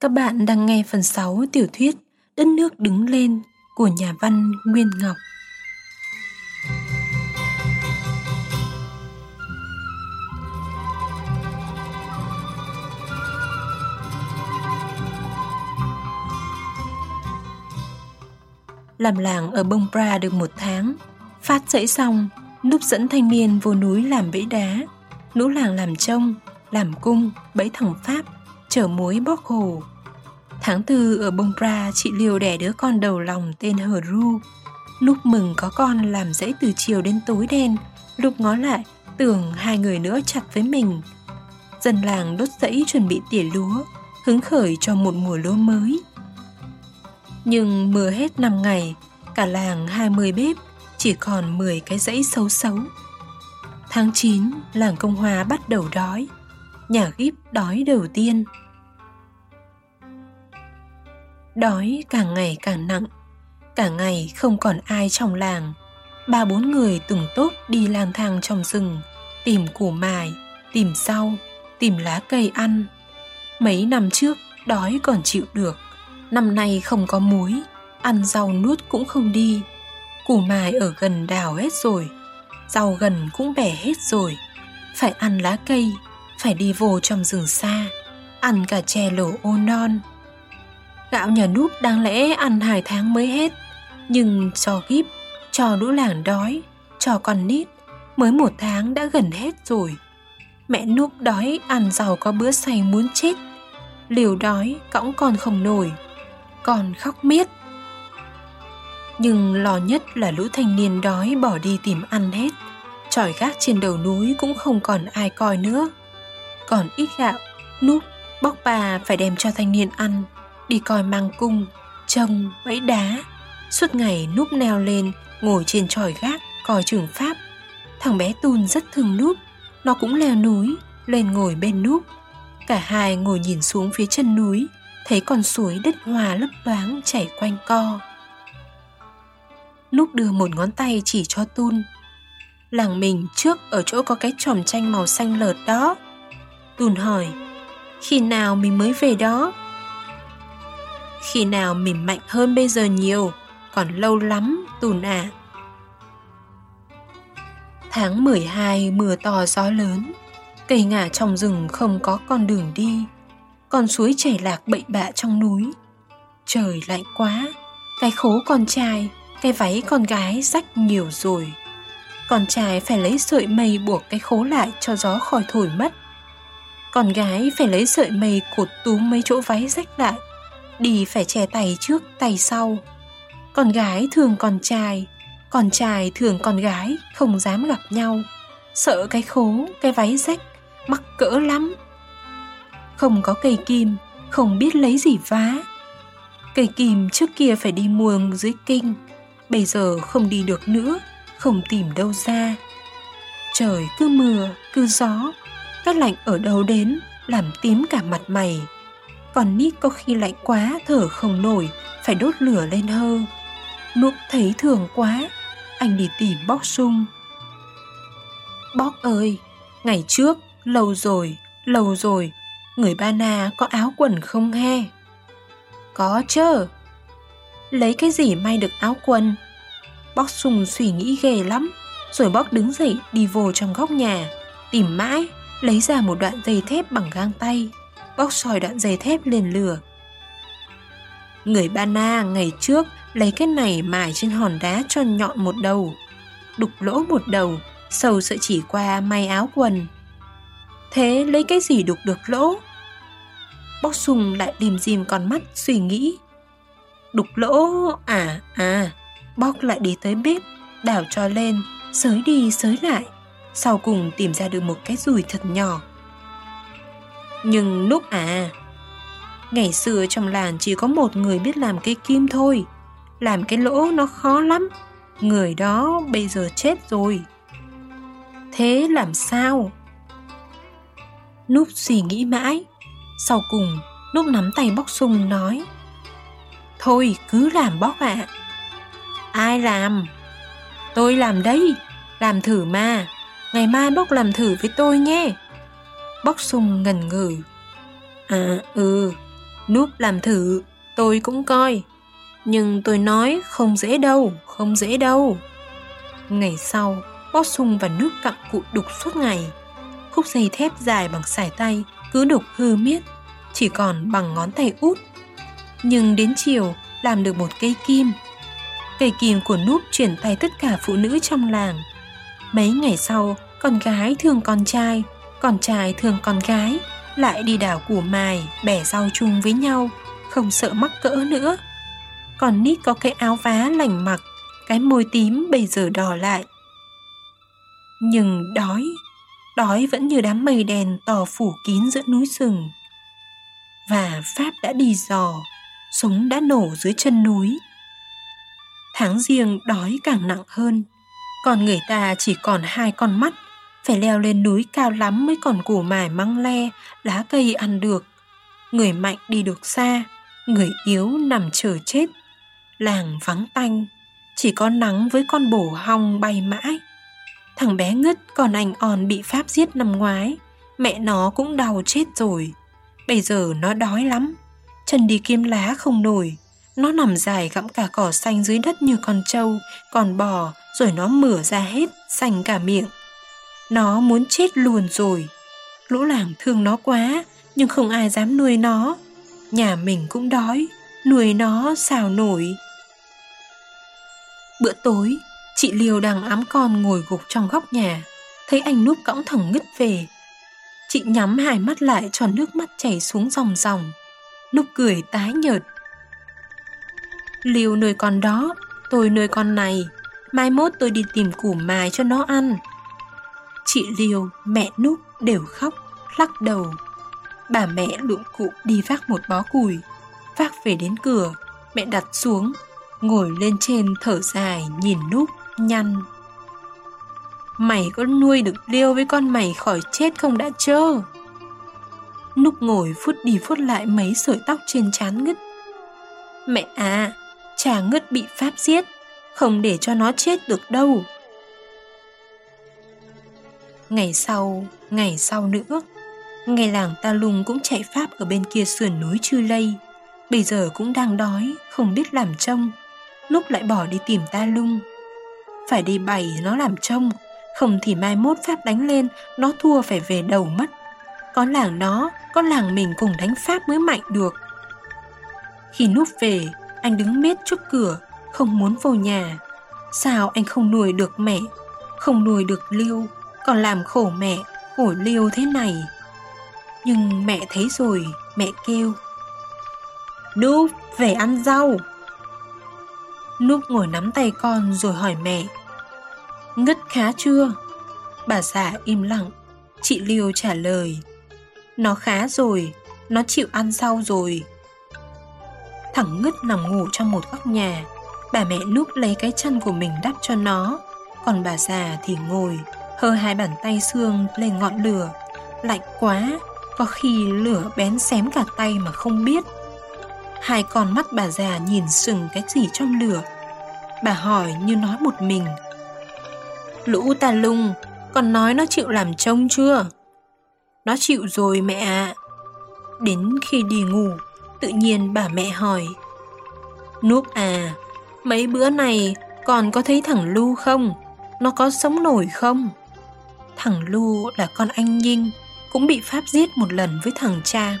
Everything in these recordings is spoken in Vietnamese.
Các bạn đang nghe phần 6 tiểu thuyết Đất nước đứng lên của nhà văn Nguyên Ngọc. Làm làng ở Bông Pra được một tháng, phát dãy xong, núp dẫn thanh niên vô núi làm bẫy đá, lũ làng làm trông, làm cung, bẫy thằng Pháp, chở muối bóc hồ. Tháng tư ở Bông Pra, chị Liều đẻ đứa con đầu lòng tên Hờ Ru. Lúc mừng có con làm dãy từ chiều đến tối đen, lúc ngó lại, tưởng hai người nữa chặt với mình. Dân làng đốt dãy chuẩn bị tỉa lúa, hứng khởi cho một mùa lúa mới. Nhưng mưa hết năm ngày, cả làng 20 bếp, chỉ còn 10 cái dãy xấu xấu. Tháng 9, làng Công Hòa bắt đầu đói. Nhà gíp đói đầu tiên. Đói càng ngày càng nặng, cả ngày không còn ai trong làng. Ba bốn người từng tốt đi lang thang trong rừng, tìm củ mài, tìm rau, tìm lá cây ăn. Mấy năm trước đói còn chịu được, năm nay không có muối, ăn rau nuốt cũng không đi. Củ mài ở gần đào hết rồi, rau gần cũng bẻ hết rồi. Phải ăn lá cây, phải đi vô trong rừng xa, ăn cả chè lổ ô non. Gạo nhà núp đáng lẽ ăn hai tháng mới hết, nhưng cho gíp, cho lũ làng đói, cho con nít, mới một tháng đã gần hết rồi. Mẹ núp đói ăn giàu có bữa say muốn chết, liều đói cõng con không nổi, con khóc miết. Nhưng lo nhất là lũ thanh niên đói bỏ đi tìm ăn hết, tròi gác trên đầu núi cũng không còn ai coi nữa. Còn ít gạo, núp, bóc bà phải đem cho thanh niên ăn, đi coi mang cung, trông, bẫy đá. Suốt ngày núp neo lên, ngồi trên tròi gác, coi trường pháp. Thằng bé Tun rất thương núp, nó cũng leo núi, lên ngồi bên núp. Cả hai ngồi nhìn xuống phía chân núi, thấy con suối đất hòa lấp loáng chảy quanh co. Núp đưa một ngón tay chỉ cho Tun. Làng mình trước ở chỗ có cái tròm tranh màu xanh lợt đó. Tun hỏi, khi nào mình mới về đó? Khi nào mình mạnh hơn bây giờ nhiều, còn lâu lắm, Tùn à. Tháng 12 mưa to gió lớn, cây ngả trong rừng không có con đường đi, con suối chảy lạc bậy bạ trong núi. Trời lạnh quá, cái khố con trai, cái váy con gái rách nhiều rồi. Con trai phải lấy sợi mây buộc cái khố lại cho gió khỏi thổi mất. Con gái phải lấy sợi mây cột túm mấy chỗ váy rách lại đi phải che tay trước tay sau. Con gái thường con trai con trai thường con gái, không dám gặp nhau. Sợ cái khố, cái váy rách, mắc cỡ lắm. Không có cây kim, không biết lấy gì vá. Cây kim trước kia phải đi muồng dưới kinh, bây giờ không đi được nữa, không tìm đâu ra. Trời cứ mưa, cứ gió, cái lạnh ở đâu đến, làm tím cả mặt mày còn Nít có khi lạnh quá thở không nổi, Phải đốt lửa lên hơ. Lúc thấy thường quá, Anh đi tìm bóc sung. Bóc ơi, Ngày trước, Lâu rồi Lâu rồi, Người ba na có áo quần không he? Có chứ Lấy cái gì may được áo quần? Bóc sung suy nghĩ ghê lắm, Rồi bóc đứng dậy đi vô trong góc nhà, Tìm mãi, Lấy ra một đoạn dây thép bằng gang tay bóc soi đoạn dây thép lên lửa. Người ba na ngày trước lấy cái này mài trên hòn đá cho nhọn một đầu, đục lỗ một đầu, sầu sợi chỉ qua may áo quần. Thế lấy cái gì đục được lỗ? Bóc sùng lại tìm dìm con mắt suy nghĩ. Đục lỗ à à, bóc lại đi tới bếp, đảo cho lên, sới đi sới lại. Sau cùng tìm ra được một cái rùi thật nhỏ nhưng lúc à Ngày xưa trong làng chỉ có một người biết làm cây kim thôi. Làm cái lỗ nó khó lắm. Người đó bây giờ chết rồi. Thế làm sao? Núp suy nghĩ mãi. Sau cùng Núp nắm tay bóc sung nói, Thôi cứ làm bóc ạ. À. Ai làm? Tôi làm đấy. Làm thử mà. Ngày mai bóc làm thử với tôi nhé. Bóc sung ngần ngừ À ừ Núp làm thử, tôi cũng coi. Nhưng tôi nói không dễ đâu, không dễ đâu. Ngày sau, bóc sung và nước cặm cụ đục suốt ngày. Khúc dây thép dài bằng sải tay cứ đục hư miết, chỉ còn bằng ngón tay út. Nhưng đến chiều làm được một cây kim. Cây kim của núp chuyển tay tất cả phụ nữ trong làng. Mấy ngày sau, con gái thương con trai, con trai thương con gái, lại đi đào củ mài, bẻ rau chung với nhau, không sợ mắc cỡ nữa. Còn Nít có cái áo vá lành mặc, cái môi tím bây giờ đỏ lại. Nhưng đói, đói vẫn như đám mây đèn tỏ phủ kín giữa núi rừng. Và Pháp đã đi dò, súng đã nổ dưới chân núi. Tháng riêng đói càng nặng hơn, còn người ta chỉ còn hai con mắt, phải leo lên núi cao lắm mới còn củ mài măng le, lá cây ăn được. Người mạnh đi được xa, người yếu nằm chờ chết. Làng vắng tanh, chỉ có nắng với con bổ hong bay mãi. Thằng bé ngất còn anh on bị Pháp giết năm ngoái, mẹ nó cũng đau chết rồi. Bây giờ nó đói lắm, chân đi kiếm lá không nổi. Nó nằm dài gặm cả cỏ xanh dưới đất như con trâu, còn bò, rồi nó mửa ra hết, xanh cả miệng. Nó muốn chết luôn rồi. Lũ làng thương nó quá, nhưng không ai dám nuôi nó. Nhà mình cũng đói, nuôi nó sao nổi. Bữa tối, chị Liêu đang ám con ngồi gục trong góc nhà, thấy anh núp cõng thẳng ngứt về. Chị nhắm hai mắt lại cho nước mắt chảy xuống dòng dòng. Núp cười tái nhợt. Liêu nuôi con đó, tôi nuôi con này. Mai mốt tôi đi tìm củ mài cho nó ăn. Chị Liêu, mẹ Núp đều khóc, lắc đầu. Bà mẹ lụm cụ đi vác một bó củi, vác về đến cửa, mẹ đặt xuống, ngồi lên trên thở dài nhìn Núp nhăn. Mày có nuôi được Liêu với con mày khỏi chết không đã chơ? Núp ngồi phút đi phút lại mấy sợi tóc trên trán ngứt. Mẹ à, cha ngứt bị Pháp giết, không để cho nó chết được đâu. Ngày sau, ngày sau nữa, ngày làng ta lùng cũng chạy Pháp ở bên kia sườn núi Chư Lây. Bây giờ cũng đang đói, không biết làm trông. Lúc lại bỏ đi tìm ta lung. Phải đi bày nó làm trông, không thì mai mốt Pháp đánh lên, nó thua phải về đầu mất. Có làng nó, có làng mình cùng đánh Pháp mới mạnh được. Khi núp về, anh đứng mết trước cửa, không muốn vô nhà. Sao anh không nuôi được mẹ, không nuôi được Liêu, còn làm khổ mẹ, khổ Liêu thế này. Nhưng mẹ thấy rồi, mẹ kêu. Núp, về ăn rau. Núp ngồi nắm tay con rồi hỏi mẹ. Ngất khá chưa? Bà già im lặng, chị Liêu trả lời. Nó khá rồi, nó chịu ăn rau rồi. Thằng ngất nằm ngủ trong một góc nhà, bà mẹ núp lấy cái chân của mình đắp cho nó, còn bà già thì ngồi, hơ hai bàn tay xương lên ngọn lửa. Lạnh quá, có khi lửa bén xém cả tay mà không biết. Hai con mắt bà già nhìn sừng cái gì trong lửa. Bà hỏi như nói một mình. Lũ tà lung, còn nói nó chịu làm trông chưa? Nó chịu rồi mẹ ạ. Đến khi đi ngủ, tự nhiên bà mẹ hỏi. Núp à, mấy bữa này còn có thấy thằng Lu không? Nó có sống nổi không? Thằng Lu là con anh Nhinh, cũng bị Pháp giết một lần với thằng cha.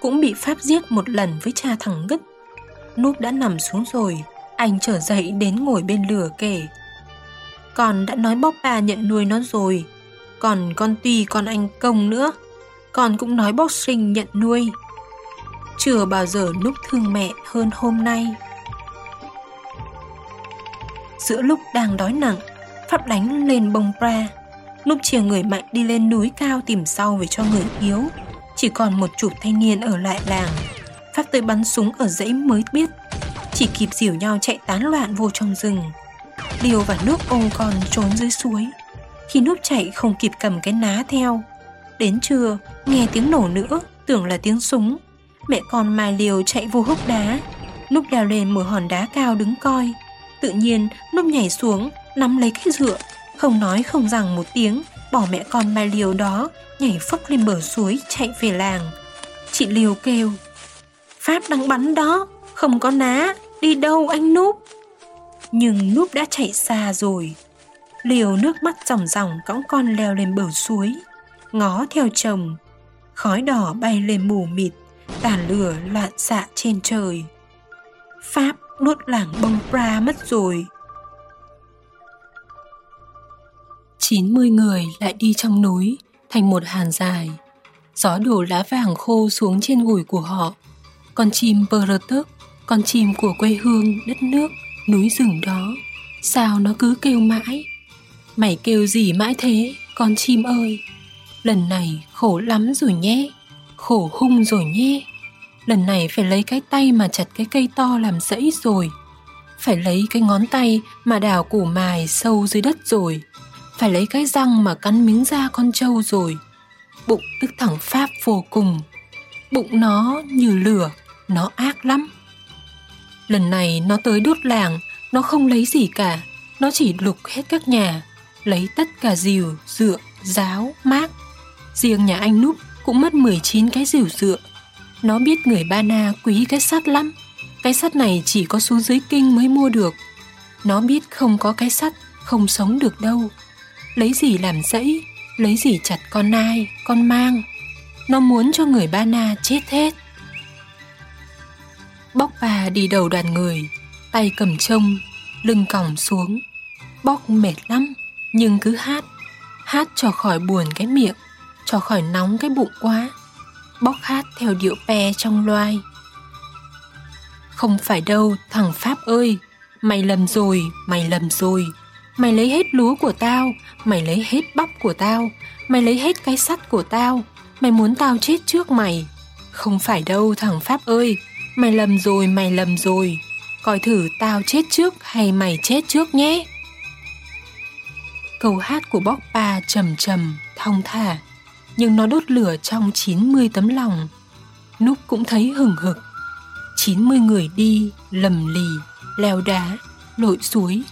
Cũng bị Pháp giết một lần với cha thằng Ngất. Núp đã nằm xuống rồi, anh trở dậy đến ngồi bên lửa kể. Con đã nói bóc bà nhận nuôi nó rồi, còn con tùy con anh công nữa, con cũng nói bóc sinh nhận nuôi. Chưa bao giờ Núp thương mẹ hơn hôm nay. Giữa lúc đang đói nặng, Pháp đánh lên bông pra Lúc chia người mạnh đi lên núi cao tìm sau về cho người yếu, Chỉ còn một chục thanh niên ở lại làng. Pháp tới bắn súng ở dãy mới biết, Chỉ kịp dìu nhau chạy tán loạn vô trong rừng. Liều và nước ôm con trốn dưới suối. Khi núp chạy không kịp cầm cái ná theo. Đến trưa, nghe tiếng nổ nữa, Tưởng là tiếng súng. Mẹ con Mai Liều chạy vô hốc đá. Núp leo lên một hòn đá cao đứng coi. Tự nhiên, Núp nhảy xuống, Nắm lấy cái dựa không nói không rằng một tiếng, bỏ mẹ con Mai Liều đó, nhảy phốc lên bờ suối chạy về làng. Chị Liều kêu, Pháp đang bắn đó, không có ná, đi đâu anh Núp? Nhưng Núp đã chạy xa rồi. Liều nước mắt ròng ròng cõng con leo lên bờ suối, ngó theo chồng. Khói đỏ bay lên mù mịt, tàn lửa loạn xạ trên trời. Pháp nuốt làng bông pra mất rồi. 90 người lại đi trong núi thành một hàng dài. Gió đổ lá vàng khô xuống trên gùi của họ. Con chim bơ rơ tức, con chim của quê hương, đất nước, núi rừng đó. Sao nó cứ kêu mãi? Mày kêu gì mãi thế, con chim ơi? Lần này khổ lắm rồi nhé, khổ hung rồi nhé. Lần này phải lấy cái tay mà chặt cái cây to làm rẫy rồi. Phải lấy cái ngón tay mà đào củ mài sâu dưới đất rồi phải lấy cái răng mà cắn miếng da con trâu rồi. Bụng tức thẳng Pháp vô cùng. Bụng nó như lửa, nó ác lắm. Lần này nó tới đốt làng, nó không lấy gì cả, nó chỉ lục hết các nhà, lấy tất cả rìu, dựa, giáo, mác. Riêng nhà anh Núp cũng mất 19 cái rìu dựa. Nó biết người Ba Na quý cái sắt lắm. Cái sắt này chỉ có xuống dưới kinh mới mua được. Nó biết không có cái sắt, không sống được đâu lấy gì làm dẫy, lấy gì chặt con nai, con mang. Nó muốn cho người ba na chết hết. Bóc bà đi đầu đoàn người, tay cầm trông, lưng còng xuống. Bóc mệt lắm, nhưng cứ hát, hát cho khỏi buồn cái miệng, cho khỏi nóng cái bụng quá. Bóc hát theo điệu pe trong loai. Không phải đâu, thằng Pháp ơi, mày lầm rồi, mày lầm rồi. Mày lấy hết lúa của tao, mày lấy hết bắp của tao, mày lấy hết cái sắt của tao, mày muốn tao chết trước mày. Không phải đâu thằng Pháp ơi, mày lầm rồi, mày lầm rồi. Coi thử tao chết trước hay mày chết trước nhé. Câu hát của bóc ba trầm trầm, thong thả, nhưng nó đốt lửa trong 90 tấm lòng. Núp cũng thấy hừng hực. 90 người đi, lầm lì, leo đá, lội suối,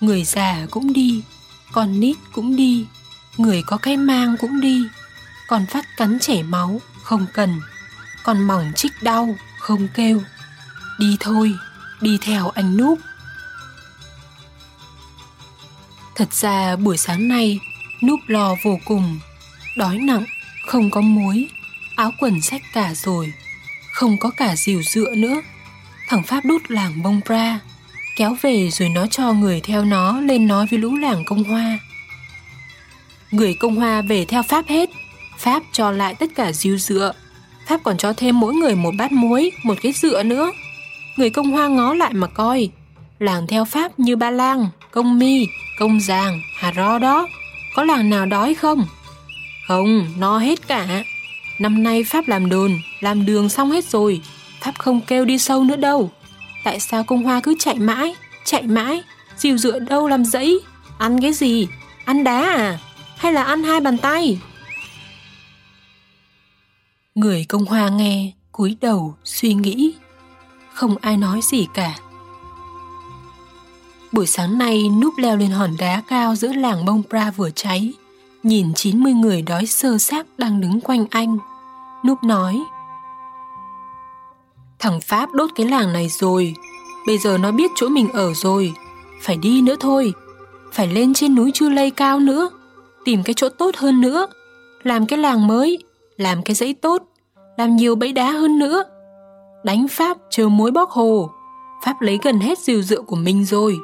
người già cũng đi, con nít cũng đi, người có cái mang cũng đi. Con phát cắn chảy máu, không cần. Con mỏng chích đau, không kêu. Đi thôi, đi theo anh núp. Thật ra buổi sáng nay, núp lo vô cùng. Đói nặng, không có muối, áo quần rách cả rồi. Không có cả dìu dựa nữa. Thằng pháp đút làng bông bra kéo về rồi nó cho người theo nó lên nói với lũ làng công hoa. Người công hoa về theo Pháp hết, Pháp cho lại tất cả diêu dựa. Pháp còn cho thêm mỗi người một bát muối, một cái dựa nữa. Người công hoa ngó lại mà coi, làng theo Pháp như Ba Lang, Công Mi, Công Giàng, Hà Ro đó, có làng nào đói không? Không, no hết cả. Năm nay Pháp làm đồn, làm đường xong hết rồi, Pháp không kêu đi sâu nữa đâu. Tại sao công hoa cứ chạy mãi, chạy mãi, dìu dựa đâu làm dẫy? Ăn cái gì? Ăn đá à? Hay là ăn hai bàn tay? Người công hoa nghe, cúi đầu, suy nghĩ. Không ai nói gì cả. Buổi sáng nay, núp leo lên hòn đá cao giữa làng bông pra vừa cháy. Nhìn 90 người đói sơ xác đang đứng quanh anh. Núp nói, Thằng Pháp đốt cái làng này rồi. Bây giờ nó biết chỗ mình ở rồi. Phải đi nữa thôi. Phải lên trên núi Chư Lây cao nữa. Tìm cái chỗ tốt hơn nữa. Làm cái làng mới. Làm cái dãy tốt. Làm nhiều bẫy đá hơn nữa. Đánh Pháp chờ mối bóc hồ. Pháp lấy gần hết rìu rượu của mình rồi.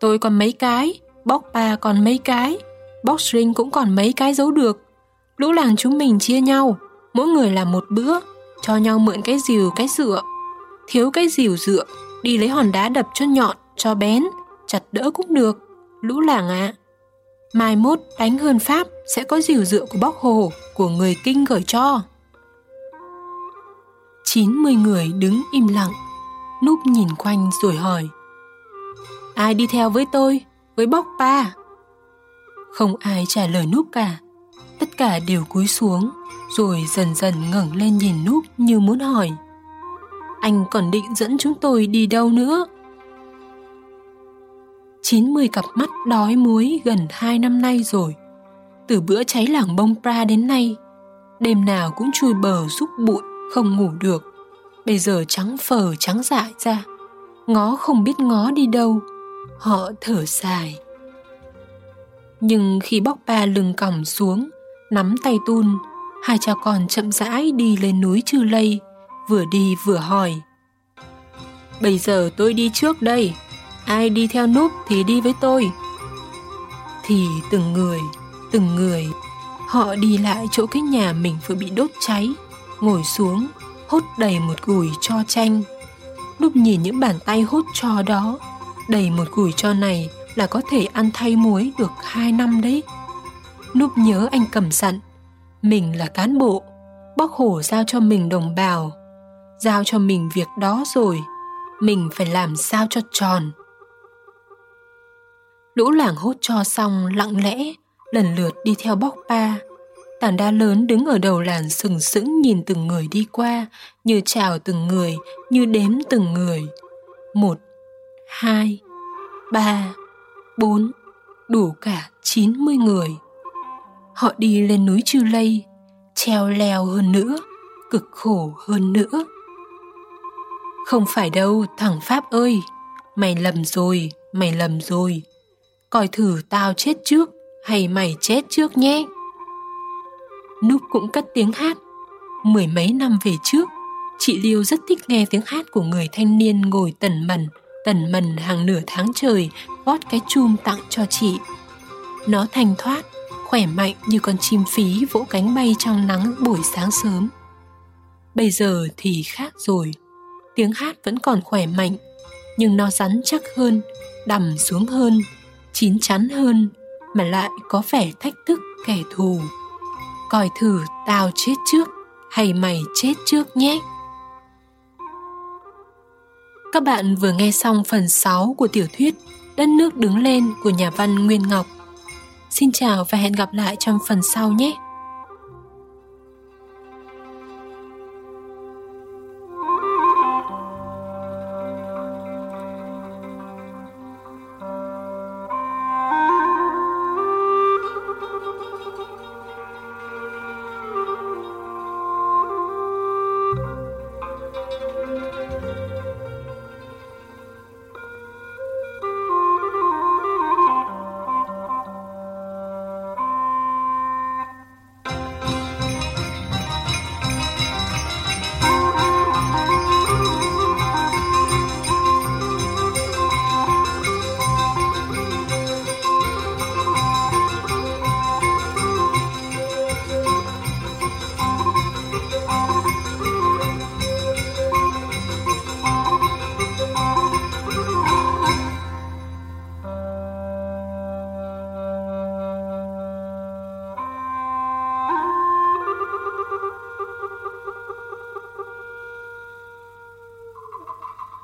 Tôi còn mấy cái, Bóc ba còn mấy cái, Bóc string cũng còn mấy cái giấu được. Lũ làng chúng mình chia nhau, Mỗi người làm một bữa cho nhau mượn cái dìu cái dựa. Thiếu cái dìu dựa, đi lấy hòn đá đập cho nhọn, cho bén, chặt đỡ cũng được, lũ làng ạ. À. mai mốt đánh hơn pháp, sẽ có dìu dựa của bóc hồ, của người kinh gửi cho. 90 người đứng im lặng, núp nhìn quanh rồi hỏi, ai đi theo với tôi, với bóc ba? Không ai trả lời núp cả, tất cả đều cúi xuống rồi dần dần ngẩng lên nhìn núp như muốn hỏi anh còn định dẫn chúng tôi đi đâu nữa? 90 cặp mắt đói muối gần hai năm nay rồi. Từ bữa cháy làng bông pra đến nay đêm nào cũng chui bờ giúp bụi không ngủ được. Bây giờ trắng phờ trắng dại ra, ngó không biết ngó đi đâu, họ thở dài. Nhưng khi bóc ba lưng còng xuống, nắm tay tun, hai cha con chậm rãi đi lên núi Chư Lây, vừa đi vừa hỏi. Bây giờ tôi đi trước đây, ai đi theo núp thì đi với tôi. Thì từng người, từng người, họ đi lại chỗ cái nhà mình vừa bị đốt cháy, ngồi xuống, hốt đầy một gùi cho chanh. Lúc nhìn những bàn tay hốt cho đó, đầy một gùi cho này là có thể ăn thay muối được hai năm đấy. Núp nhớ anh cầm dặn, mình là cán bộ, bóc hổ giao cho mình đồng bào, giao cho mình việc đó rồi, mình phải làm sao cho tròn. Lũ làng hốt cho xong lặng lẽ, lần lượt đi theo bóc ba. Tảng đá lớn đứng ở đầu làn sừng sững nhìn từng người đi qua, như chào từng người, như đếm từng người. Một, hai, ba, bốn, đủ cả chín mươi người. Họ đi lên núi Chư Lây, treo leo hơn nữa, cực khổ hơn nữa. Không phải đâu, thằng Pháp ơi, mày lầm rồi, mày lầm rồi. Coi thử tao chết trước hay mày chết trước nhé. Núp cũng cất tiếng hát. Mười mấy năm về trước, chị Liêu rất thích nghe tiếng hát của người thanh niên ngồi tần mần, tần mần hàng nửa tháng trời vót cái chum tặng cho chị. Nó thanh thoát, khỏe mạnh như con chim phí vỗ cánh bay trong nắng buổi sáng sớm. Bây giờ thì khác rồi, tiếng hát vẫn còn khỏe mạnh, nhưng nó rắn chắc hơn, đầm xuống hơn, chín chắn hơn, mà lại có vẻ thách thức kẻ thù. Coi thử tao chết trước hay mày chết trước nhé. Các bạn vừa nghe xong phần 6 của tiểu thuyết Đất nước đứng lên của nhà văn Nguyên Ngọc. Xin chào và hẹn gặp lại trong phần sau nhé.